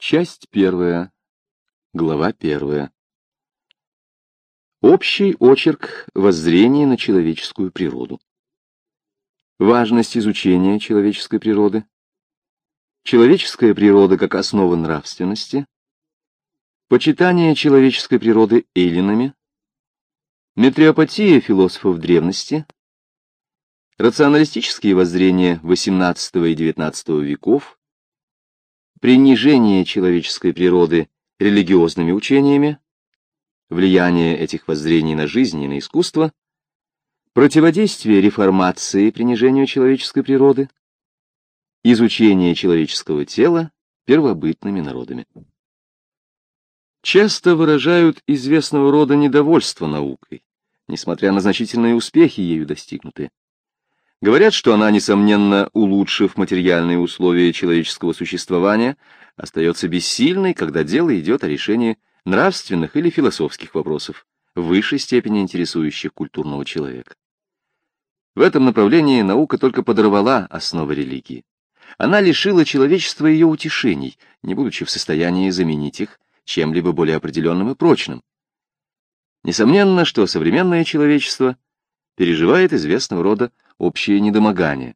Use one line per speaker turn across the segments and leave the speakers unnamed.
Часть первая. Глава первая. Общий очерк воззрения на человеческую природу. Важность изучения человеческой природы. Человеческая природа как основа нравственности. Почитание человеческой природы эллинами. Метриопатия философов древности. Рационалистические воззрения XVIII и XIX веков принижение человеческой природы религиозными учениями, влияние этих воззрений на жизнь и на искусство, противодействие реформации принижению человеческой природы, изучение человеческого тела первобытными народами. Часто выражают известного рода недовольство наукой, несмотря на значительные успехи ею достигнутые. Говорят, что она, несомненно, улучшив материальные условия человеческого существования, остается бессильной, когда дело идет о решении нравственных или философских вопросов, в высшей степени интересующих культурного человека. В этом направлении наука только подорвала основы религии. Она лишила человечества ее утешений, не будучи в состоянии заменить их чем-либо более определенным и прочным. Несомненно, что современное человечество переживает известного рода общее недомогание.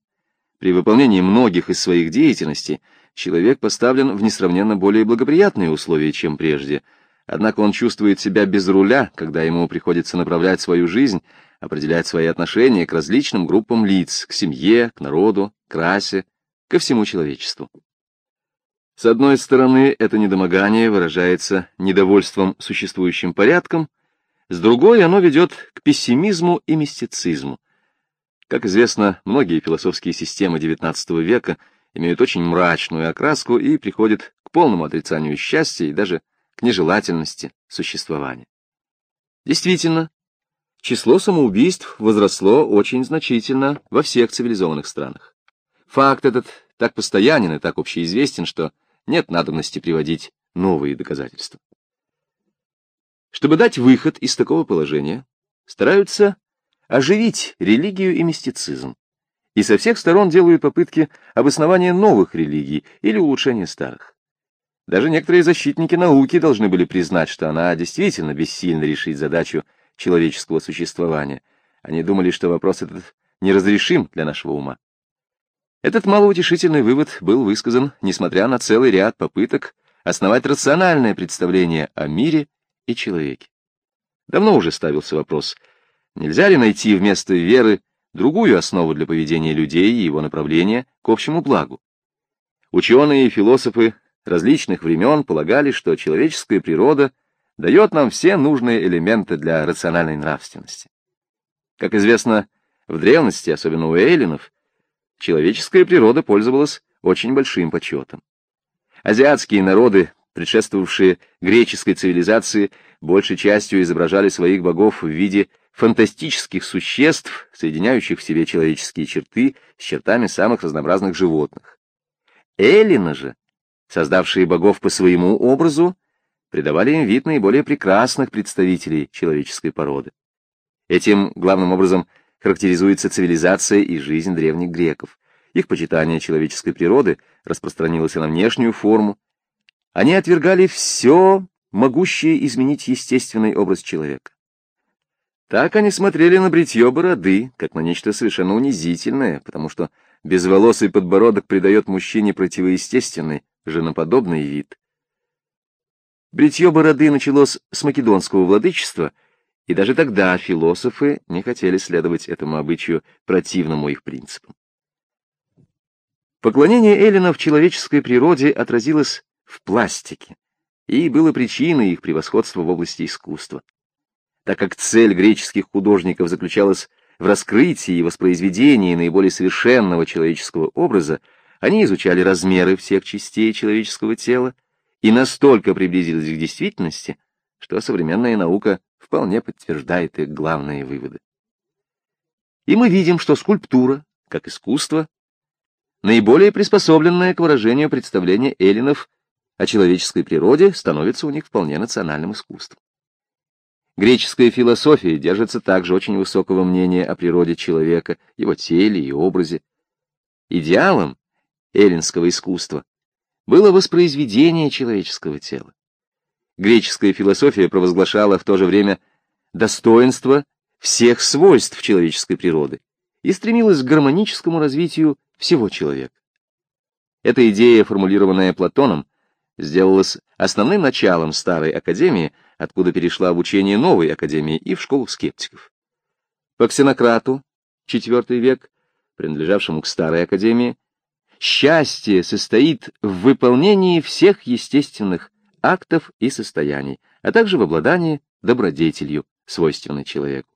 При выполнении многих из своих деятельностей человек поставлен в несравненно более благоприятные условия, чем прежде, однако он чувствует себя без руля, когда ему приходится направлять свою жизнь, определять свои отношения к различным группам лиц, к семье, к народу, к расе, ко всему человечеству. С одной стороны, это недомогание выражается недовольством существующим порядком, с другой оно ведет к пессимизму и мистицизму, как известно, многие философские системы XIX века имеют очень мрачную окраску и приходят к полному отрицанию счастья и даже к нежелательности существования. Действительно, число самоубийств возросло очень значительно во всех цивилизованных странах. Факт этот так постоянен и так общеизвестен, что нет надобности приводить новые доказательства. Чтобы дать выход из такого положения, стараются оживить религию и мистицизм, и со всех сторон делают попытки обоснования новых религий или улучшения старых. Даже некоторые защитники науки должны были признать, что она действительно бессильна решить задачу человеческого существования. Они думали, что вопрос этот неразрешим для нашего ума. Этот малоутешительный вывод был высказан, несмотря на целый ряд попыток основать рациональное представление о мире и человеке. Давно уже ставился вопрос — Нельзя ли найти вместо веры другую основу для поведения людей и его направления к общему благу? Ученые и философы различных времен полагали, что человеческая природа дает нам все нужные элементы для рациональной нравственности. Как известно, в древности, особенно у эллинов, человеческая природа пользовалась очень большим почетом. Азиатские народы, предшествовавшие греческой цивилизации, большей частью изображали своих богов в виде фантастических существ, соединяющих в себе человеческие черты с чертами самых разнообразных животных. Эллины же, создавшие богов по своему образу, придавали им вид наиболее прекрасных представителей человеческой породы. Этим, главным образом, характеризуется цивилизация и жизнь древних греков. Их почитание человеческой природы распространилось на внешнюю форму. Они отвергали все, могущее изменить естественный образ человека. Так они смотрели на бритье бороды, как на нечто совершенно унизительное, потому что безволосый подбородок придает мужчине противоестественный, женоподобный вид. Бритье бороды началось с македонского владычества, и даже тогда философы не хотели следовать этому обычаю, противному их принципам. Поклонение эллинов человеческой природе отразилось в пластике и было причиной их превосходства в области искусства так как цель греческих художников заключалась в раскрытии и воспроизведении наиболее совершенного человеческого образа, они изучали размеры всех частей человеческого тела и настолько приблизились к действительности, что современная наука вполне подтверждает их главные выводы. И мы видим, что скульптура, как искусство, наиболее приспособленное к выражению представления эллинов о человеческой природе, становится у них вполне национальным искусством. Греческая философия держится также очень высокого мнения о природе человека, его теле и образе. Идеалом эллинского искусства было воспроизведение человеческого тела. Греческая философия провозглашала в то же время достоинство всех свойств человеческой природы и стремилась к гармоническому развитию всего человека. Эта идея, формулированная Платоном, сделалась основным началом старой академии, откуда перешла в учение новой академии и в школу скептиков. По Ксенократу, IV век, принадлежавшему к старой академии, счастье состоит в выполнении всех естественных актов и состояний, а также в обладании добродетелью, свойственной человеку.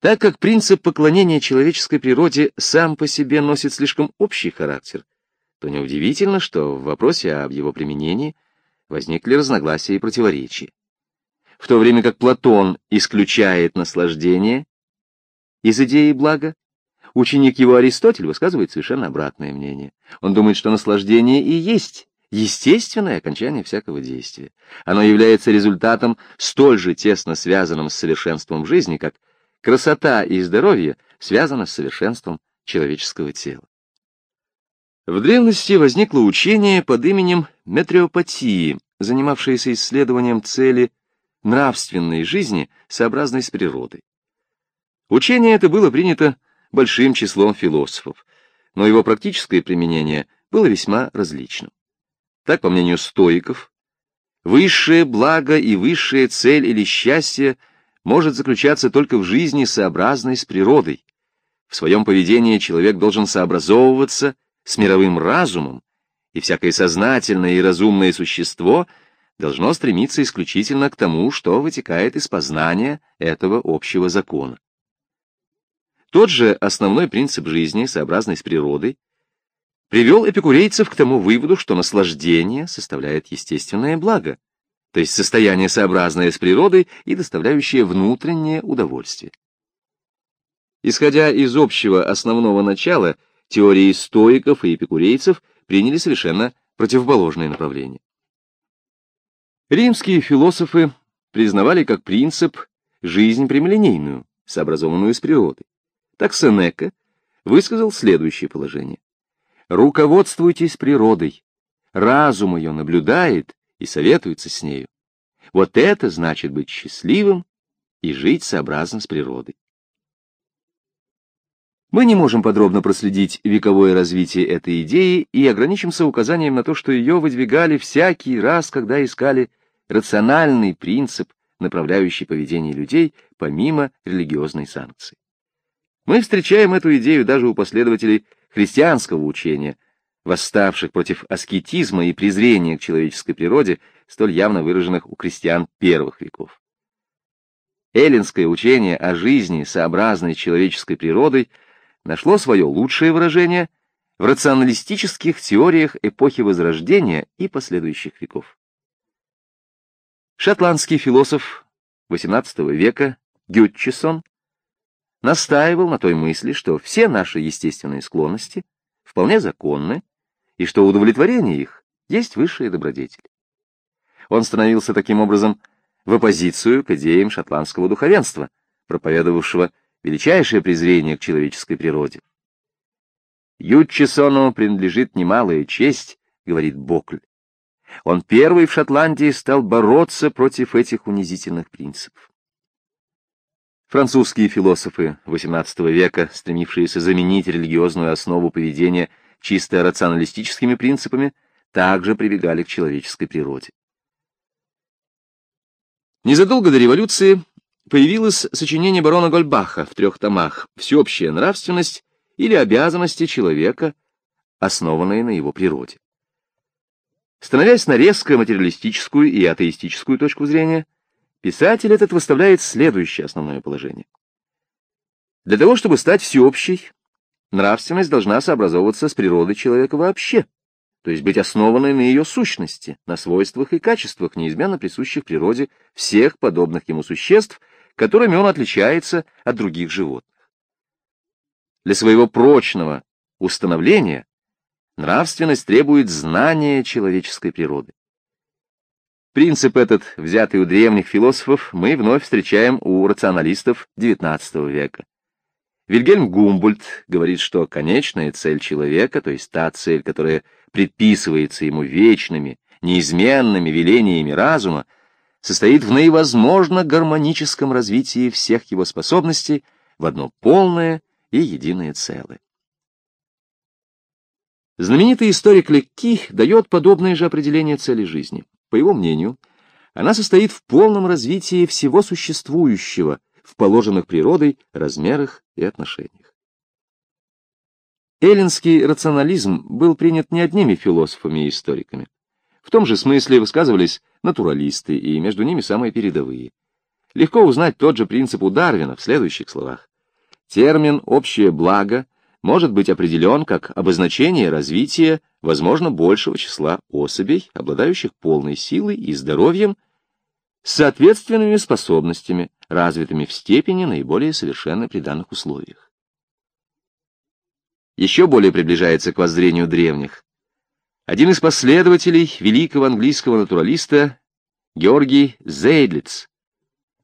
Так как принцип поклонения человеческой природе сам по себе носит слишком общий характер, то неудивительно, что в вопросе об его применении возникли разногласия и противоречия. В то время как Платон исключает наслаждение из идеи блага, ученик его Аристотель высказывает совершенно обратное мнение. Он думает, что наслаждение и есть естественное окончание всякого действия. Оно является результатом столь же тесно связанным с совершенством жизни, как красота и здоровье связаны с совершенством человеческого тела. В древности возникло учение под именем метриопатии, занимавшееся исследованием цели нравственной жизни, сообразной с природой. Учение это было принято большим числом философов, но его практическое применение было весьма различным. Так, по мнению стоиков, высшее благо и высшая цель или счастье может заключаться только в жизни, сообразной с природой. В своем поведении человек должен сообразовываться с мировым разумом, и всякое сознательное и разумное существо должно стремиться исключительно к тому, что вытекает из познания этого общего закона. Тот же основной принцип жизни, сообразный с природой, привел эпикурейцев к тому выводу, что наслаждение составляет естественное благо, то есть состояние, сообразное с природой и доставляющее внутреннее удовольствие. Исходя из общего основного начала, теории стоиков и эпикурейцев приняли совершенно противоположное направление. Римские философы признавали как принцип жизнь прямолинейную, сообразованную с природой. Так Сенека высказал следующее положение. «Руководствуйтесь природой, разум ее наблюдает и советуется с нею. Вот это значит быть счастливым и жить сообразно с природой. Мы не можем подробно проследить вековое развитие этой идеи и ограничимся указанием на то, что ее выдвигали всякий раз, когда искали рациональный принцип, направляющий поведение людей, помимо религиозной санкции. Мы встречаем эту идею даже у последователей христианского учения, восставших против аскетизма и презрения к человеческой природе, столь явно выраженных у крестьян первых веков. Эллинское учение о жизни, сообразной человеческой природой, нашло свое лучшее выражение в рационалистических теориях эпохи Возрождения и последующих веков. Шотландский философ XVIII века Гютчисон настаивал на той мысли, что все наши естественные склонности вполне законны, и что удовлетворение их есть высшая добродетель. Он становился таким образом в оппозицию к идеям шотландского духовенства, проповедовавшего величайшее презрение к человеческой природе. Ютчесону принадлежит немалая честь, говорит Бокль. Он первый в Шотландии стал бороться против этих унизительных принципов. Французские философы XVIII века, стремившиеся заменить религиозную основу поведения чисто рационалистическими принципами, также прибегали к человеческой природе. Незадолго до революции появилось сочинение барона Гольбаха в трех томах «Всеобщая нравственность» или «Обязанности человека», основанные на его природе. Становясь на резко материалистическую и атеистическую точку зрения, писатель этот выставляет следующее основное положение. Для того, чтобы стать всеобщей, нравственность должна сообразовываться с природой человека вообще, то есть быть основанной на ее сущности, на свойствах и качествах, неизменно присущих природе всех подобных ему существ, которыми он отличается от других животных. Для своего прочного установления нравственность требует знания человеческой природы. Принцип этот, взятый у древних философов, мы вновь встречаем у рационалистов XIX века. Вильгельм Гумбольд говорит, что конечная цель человека, то есть та цель, которая предписывается ему вечными, неизменными велениями разума, состоит в наивозможно гармоническом развитии всех его способностей в одно полное и единое целое. Знаменитый историк Лекки дает подобное же определение цели жизни. По его мнению, она состоит в полном развитии всего существующего в положенных природой размерах и отношениях. Эллинский рационализм был принят не одними философами и историками. В том же смысле высказывались натуралисты, и между ними самые передовые. Легко узнать тот же принцип у Дарвина в следующих словах. Термин «общее благо» может быть определен как обозначение развития, возможно, большего числа особей, обладающих полной силой и здоровьем, соответственными способностями, развитыми в степени наиболее совершенной при данных условиях. Еще более приближается к воззрению древних. Один из последователей великого английского натуралиста Георгий Зейдлиц.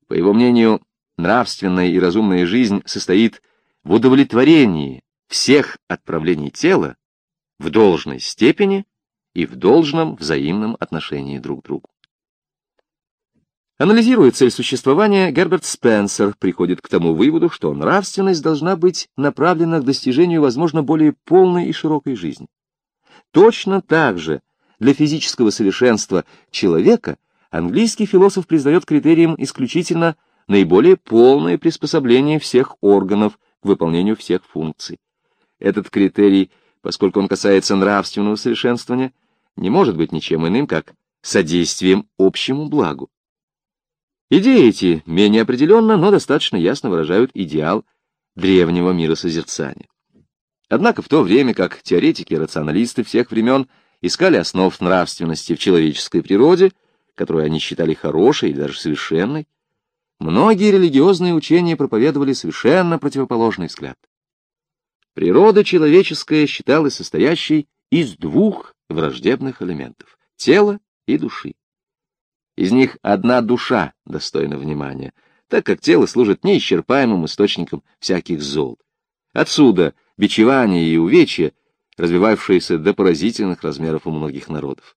По его мнению, нравственная и разумная жизнь состоит в удовлетворении всех отправлений тела в должной степени и в должном взаимном отношении друг к другу. Анализируя цель существования, Герберт Спенсер приходит к тому выводу, что нравственность должна быть направлена к достижению, возможно, более полной и широкой жизни. Точно так же для физического совершенства человека английский философ признает критерием исключительно наиболее полное приспособление всех органов к выполнению всех функций. Этот критерий, поскольку он касается нравственного совершенствования, не может быть ничем иным, как содействием общему благу. Идеи эти менее определенно, но достаточно ясно выражают идеал древнего миросозерцания. Однако в то время как теоретики-рационалисты всех времен искали основ нравственности в человеческой природе, которую они считали хорошей или даже совершенной, многие религиозные учения проповедовали совершенно противоположный взгляд. Природа человеческая считалась состоящей из двух враждебных элементов — тела и души. Из них одна душа достойна внимания, так как тело служит неисчерпаемым источником всяких зол. Отсюда бичевание и увечья, развивавшиеся до поразительных размеров у многих народов.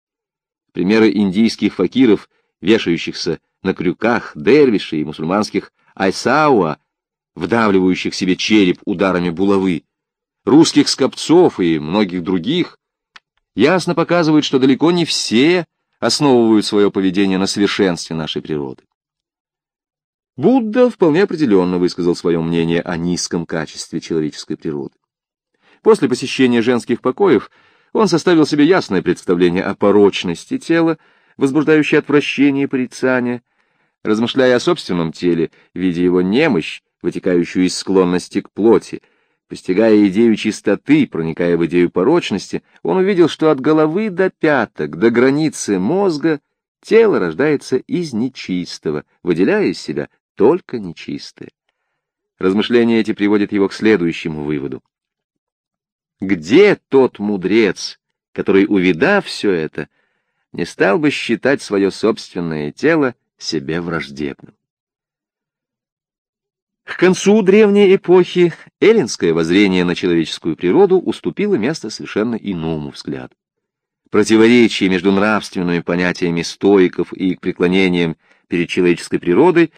Примеры индийских факиров, вешающихся на крюках, дервишей и мусульманских айсауа, вдавливающих себе череп ударами булавы, русских скопцов и многих других, ясно показывают, что далеко не все основывают свое поведение на совершенстве нашей природы. Будда вполне определенно высказал свое мнение о низком качестве человеческой природы. После посещения женских покоев он составил себе ясное представление о порочности тела, возбуждающей отвращение и порицание. Размышляя о собственном теле, видя его немощь, вытекающую из склонности к плоти, постигая идею чистоты, проникая в идею порочности, он увидел, что от головы до пяток, до границы мозга, тело рождается из нечистого, выделяя из себя только нечистое. Размышления эти приводят его к следующему выводу. Где тот мудрец, который, увидав все это, не стал бы считать свое собственное тело себе враждебным? К концу древней эпохи эллинское воззрение на человеческую природу уступило место совершенно иному взгляду. Противоречие между нравственными понятиями стоиков и их преклонением перед человеческой природой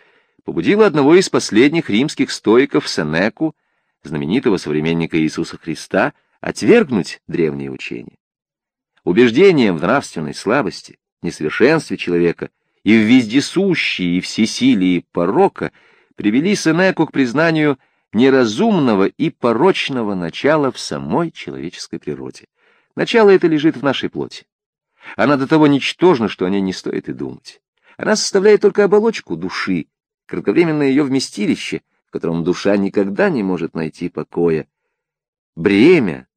побудило одного из последних римских стоиков Сенеку, знаменитого современника Иисуса Христа, отвергнуть древние учения. Убеждением в нравственной слабости, несовершенстве человека и в вездесущей и всесилии порока привели Сенеку к признанию неразумного и порочного начала в самой человеческой природе. Начало это лежит в нашей плоти. Она до того ничтожна, что о ней не стоит и думать. Она составляет только оболочку души, кратковременное ее вместилище, в котором душа никогда не может найти покоя. Бремя,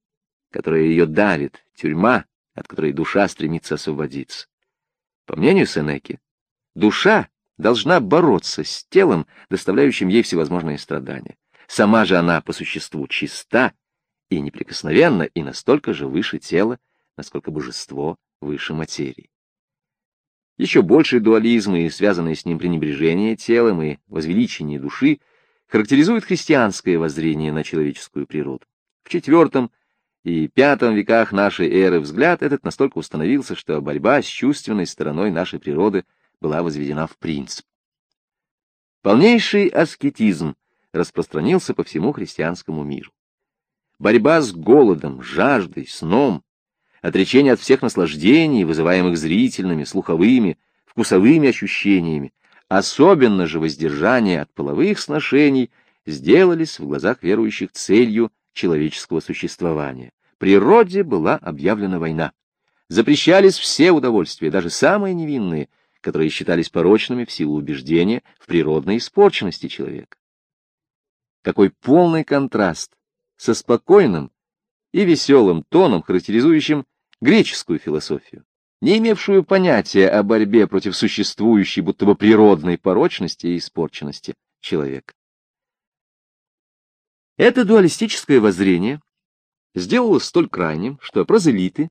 которая ее давит, тюрьма, от которой душа стремится освободиться. По мнению Сенеки, душа должна бороться с телом, доставляющим ей всевозможные страдания. Сама же она по существу чиста и неприкосновенна, и настолько же выше тела, насколько божество выше материи. Еще больший дуализм и связанное с ним пренебрежение телом и возвеличение души характеризует христианское воззрение на человеческую природу. В четвертом и пятом веках нашей эры взгляд этот настолько установился, что борьба с чувственной стороной нашей природы была возведена в принцип. Полнейший аскетизм распространился по всему христианскому миру. Борьба с голодом, жаждой, сном, отречение от всех наслаждений, вызываемых зрительными, слуховыми, вкусовыми ощущениями, особенно же воздержание от половых сношений, сделались в глазах верующих целью человеческого существования. Природе была объявлена война. Запрещались все удовольствия, даже самые невинные, которые считались порочными в силу убеждения в природной испорченности человека. Какой полный контраст со спокойным и веселым тоном, характеризующим греческую философию, не имевшую понятия о борьбе против существующей будто бы природной порочности и испорченности человека. Это дуалистическое воззрение сделалось столь крайним, что прозелиты,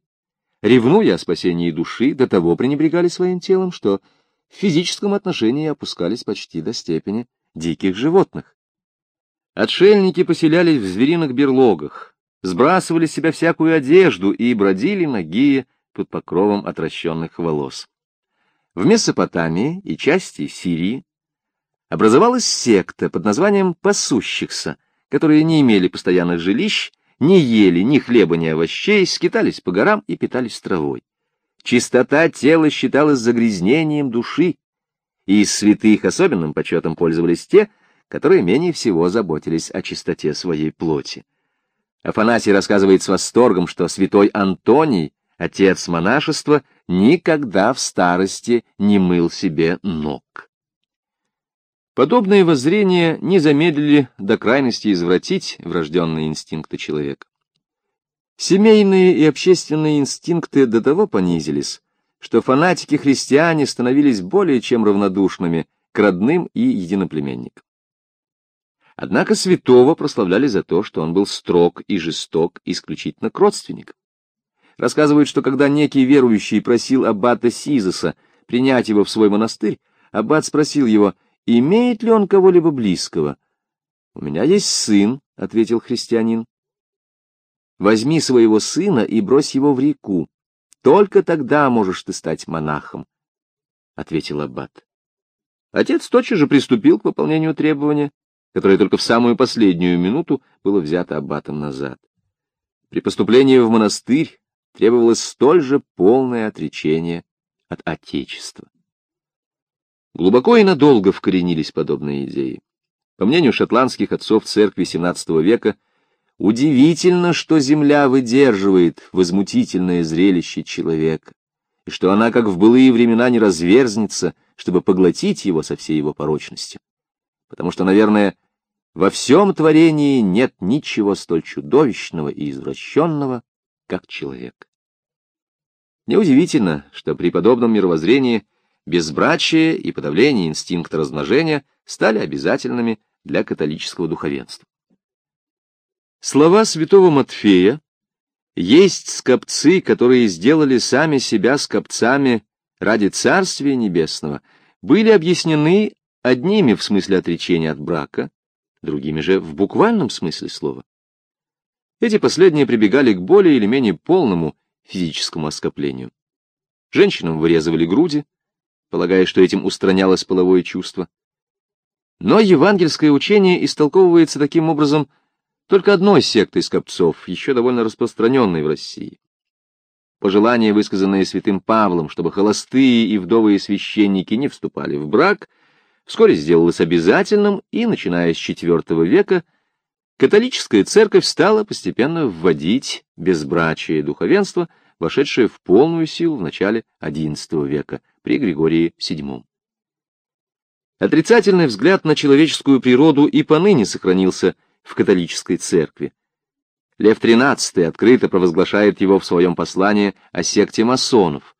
ревнуя о спасении души, до того пренебрегали своим телом, что в физическом отношении опускались почти до степени диких животных. Отшельники поселялись в звериных берлогах, сбрасывали с себя всякую одежду и бродили нагие под покровом отращенных волос. В Месопотамии и части Сирии образовалась секта под названием «пасущихся», которые не имели постоянных жилищ, не ели ни хлеба, ни овощей, скитались по горам и питались травой. Чистота тела считалась загрязнением души, и из святых особенным почетом пользовались те, которые менее всего заботились о чистоте своей плоти. Афанасий рассказывает с восторгом, что святой Антоний, отец монашества, никогда в старости не мыл себе ног. Подобные воззрения не замедлили до крайности извратить врожденные инстинкты человека. Семейные и общественные инстинкты до того понизились, что фанатики-христиане становились более чем равнодушными к родным и единоплеменникам. Однако святого прославляли за то, что он был строг и жесток исключительно к родственникам. Рассказывают, что когда некий верующий просил аббата Сизоса принять его в свой монастырь, аббат спросил его, имеет ли он кого-либо близкого. — У меня есть сын, — ответил христианин. — Возьми своего сына и брось его в реку. Только тогда можешь ты стать монахом, — ответил аббат. Отец тотчас же приступил к выполнению требования, которое только в самую последнюю минуту было взято аббатом назад. При поступлении в монастырь требовалось столь же полное отречение от Отечества. Глубоко и надолго вкоренились подобные идеи. По мнению шотландских отцов церкви XVII века, удивительно, что земля выдерживает возмутительное зрелище человека, и что она, как в былые времена, не разверзнется, чтобы поглотить его со всей его порочностью. Потому что, наверное, во всем творении нет ничего столь чудовищного и извращенного, как человек. Неудивительно, что при подобном мировоззрении безбрачие и подавление инстинкта размножения стали обязательными для католического духовенства. Слова святого Матфея «Есть скопцы, которые сделали сами себя скопцами ради Царствия Небесного» были объяснены одними в смысле отречения от брака, другими же в буквальном смысле слова. Эти последние прибегали к более или менее полному физическому оскоплению. Женщинам вырезывали груди, полагая, что этим устранялось половое чувство. Но евангельское учение истолковывается таким образом только одной сектой скопцов, еще довольно распространенной в России. Пожелание, высказанное святым Павлом, чтобы холостые и вдовые священники не вступали в брак, вскоре сделалось обязательным, и, начиная с IV века, католическая церковь стала постепенно вводить безбрачие духовенства, вошедшее в полную силу в начале XI века, при Григории VII. Отрицательный взгляд на человеческую природу и поныне сохранился в католической церкви. Лев XIII открыто провозглашает его в своем послании о секте масонов.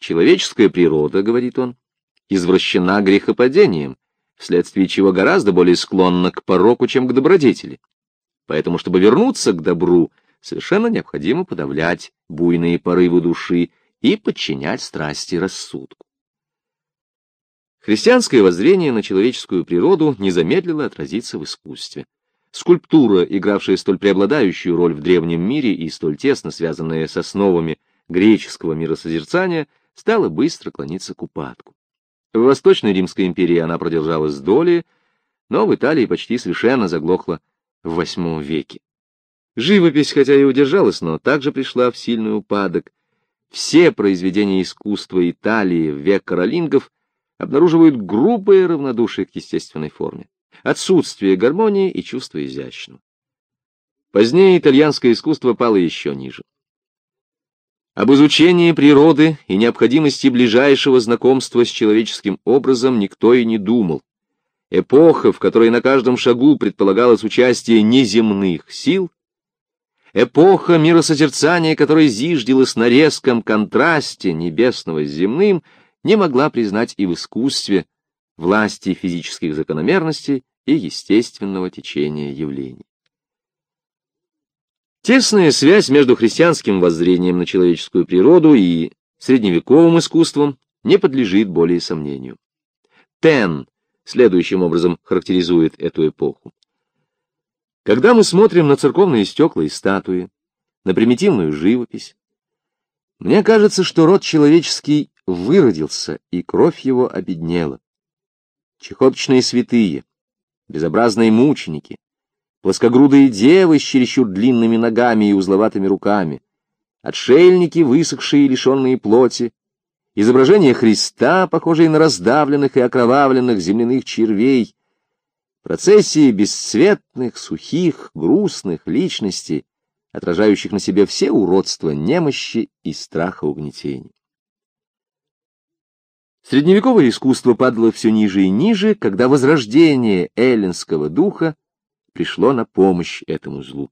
«Человеческая природа, — говорит он, — извращена грехопадением, вследствие чего гораздо более склонна к пороку, чем к добродетели. Поэтому, чтобы вернуться к добру, совершенно необходимо подавлять буйные порывы души и подчинять страсти рассудку. Христианское воззрение на человеческую природу не замедлило отразиться в искусстве. скульптура, игравшая столь преобладающую роль в древнем мире и столь тесно связанная с основами греческого миросозерцания, стала быстро клониться к упадку. В Восточной Римской империи она продержалась доли, но в Италии почти совершенно заглохла в VIII веке. Живопись, хотя и удержалась, но также пришла в сильный упадок. Все произведения искусства Италии в век каролингов обнаруживают грубое равнодушие к естественной форме, отсутствие гармонии и чувства изящного. Позднее итальянское искусство пало еще ниже. Об изучении природы и необходимости ближайшего знакомства с человеческим образом никто и не думал. Эпоха, в которой на каждом шагу предполагалось участие неземных сил, эпоха миросозерцания, которая зиждилась на резком контрасте небесного с земным, не могла признать и в искусстве власти физических закономерностей и естественного течения явлений. Тесная связь между христианским воззрением на человеческую природу и средневековым искусством не подлежит более сомнению. Тен следующим образом характеризует эту эпоху. Когда мы смотрим на церковные стекла и статуи, на примитивную живопись, мне кажется, что род человеческий выродился, и кровь его обеднела. Чехоточные святые, безобразные мученики, плоскогрудые девы с чересчур длинными ногами и узловатыми руками, отшельники, высохшие и лишенные плоти, изображения Христа, похожие на раздавленных и окровавленных земляных червей, процессии бесцветных, сухих, грустных личностей, отражающих на себе все уродства немощи и страха угнетения. Средневековое искусство падало все ниже и ниже, когда возрождение эллинского духа пришло на помощь этому злу.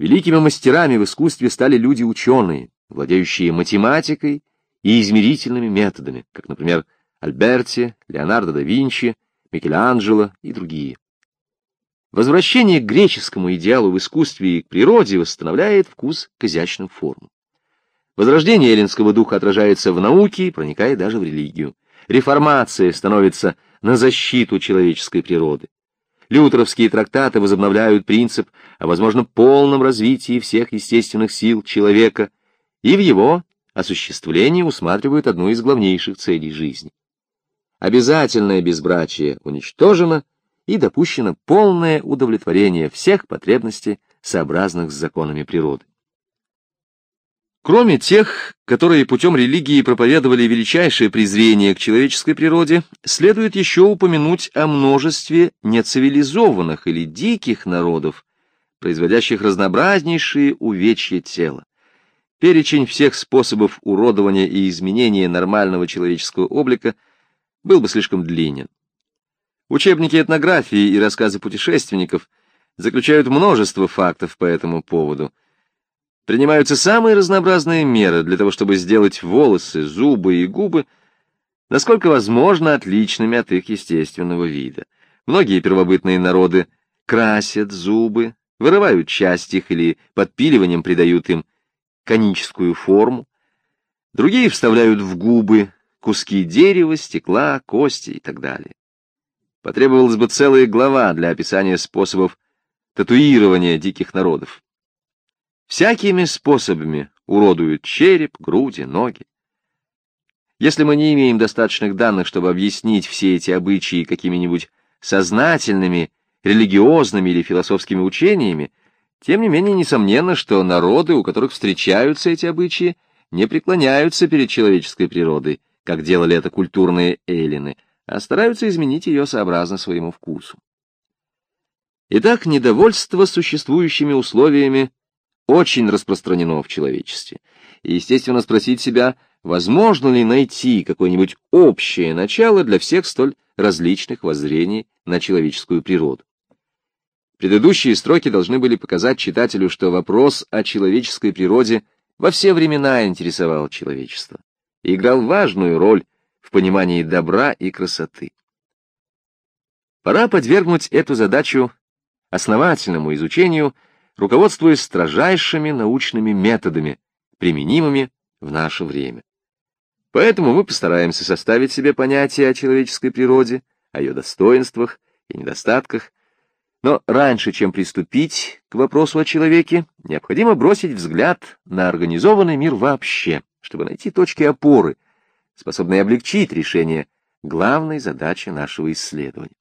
Великими мастерами в искусстве стали люди-ученые, владеющие математикой и измерительными методами, как, например, Альберти, Леонардо да Винчи, Микеланджело и другие. Возвращение к греческому идеалу в искусстве и к природе восстановляет вкус к изящным формам. Возрождение эллинского духа отражается в науке и проникает даже в религию. Реформация становится на защиту человеческой природы. Лютеровские трактаты возобновляют принцип о, возможно, полном развитии всех естественных сил человека и в его осуществлении усматривают одну из главнейших целей жизни. Обязательное безбрачие уничтожено и допущено полное удовлетворение всех потребностей, сообразных с законами природы. Кроме тех, которые путем религии проповедовали величайшее презрение к человеческой природе, следует еще упомянуть о множестве нецивилизованных или диких народов, производящих разнообразнейшие увечья тела. Перечень всех способов уродования и изменения нормального человеческого облика был бы слишком длинен. Учебники этнографии и рассказы путешественников заключают множество фактов по этому поводу – Принимаются самые разнообразные меры для того, чтобы сделать волосы, зубы и губы, насколько возможно, отличными от их естественного вида. Многие первобытные народы красят зубы, вырывают часть их или подпиливанием придают им коническую форму. Другие вставляют в губы куски дерева, стекла, кости и так далее. Потребовалась бы целая глава для описания способов татуирования диких народов всякими способами уродуют череп, груди, ноги. Если мы не имеем достаточных данных, чтобы объяснить все эти обычаи какими-нибудь сознательными, религиозными или философскими учениями, тем не менее несомненно, что народы, у которых встречаются эти обычаи, не преклоняются перед человеческой природой, как делали это культурные эллины, а стараются изменить ее сообразно своему вкусу. Итак, недовольство существующими условиями очень распространено в человечестве. И, естественно, спросить себя, возможно ли найти какое-нибудь общее начало для всех столь различных воззрений на человеческую природу. Предыдущие строки должны были показать читателю, что вопрос о человеческой природе во все времена интересовал человечество играл важную роль в понимании добра и красоты. Пора подвергнуть эту задачу основательному изучению руководствуясь строжайшими научными методами, применимыми в наше время. Поэтому мы постараемся составить себе понятие о человеческой природе, о ее достоинствах и недостатках, Но раньше, чем приступить к вопросу о человеке, необходимо бросить взгляд на организованный мир вообще, чтобы найти точки опоры, способные облегчить решение главной задачи нашего исследования.